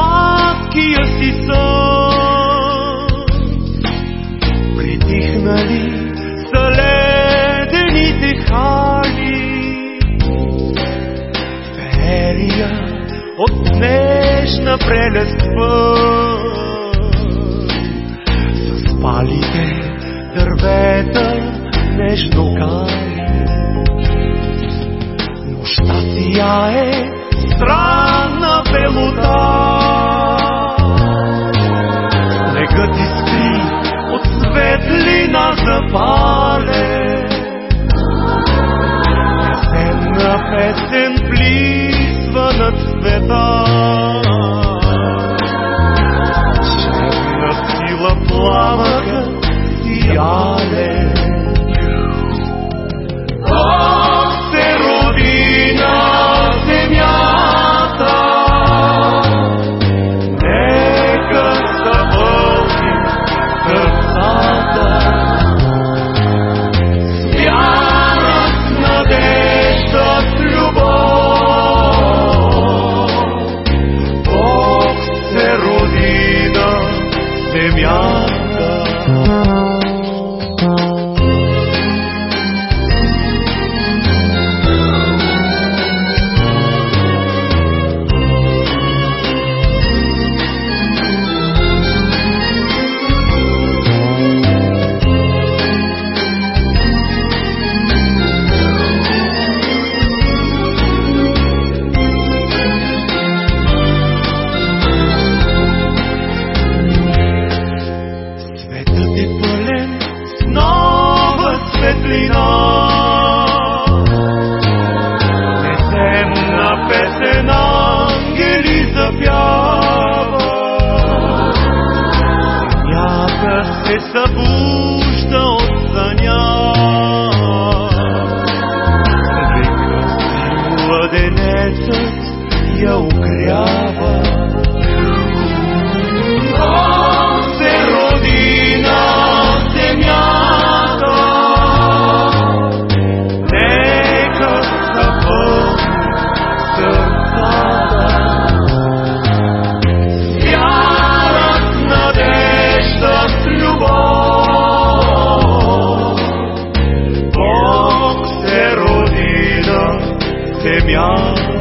сладкия си сън. Притихнали са ледените хали, ферия от днешна прелест С палите дървета нещо кали. Нощта сияе soledad. вина. Есенна песен ангели запява, някак се събуди. 一秒。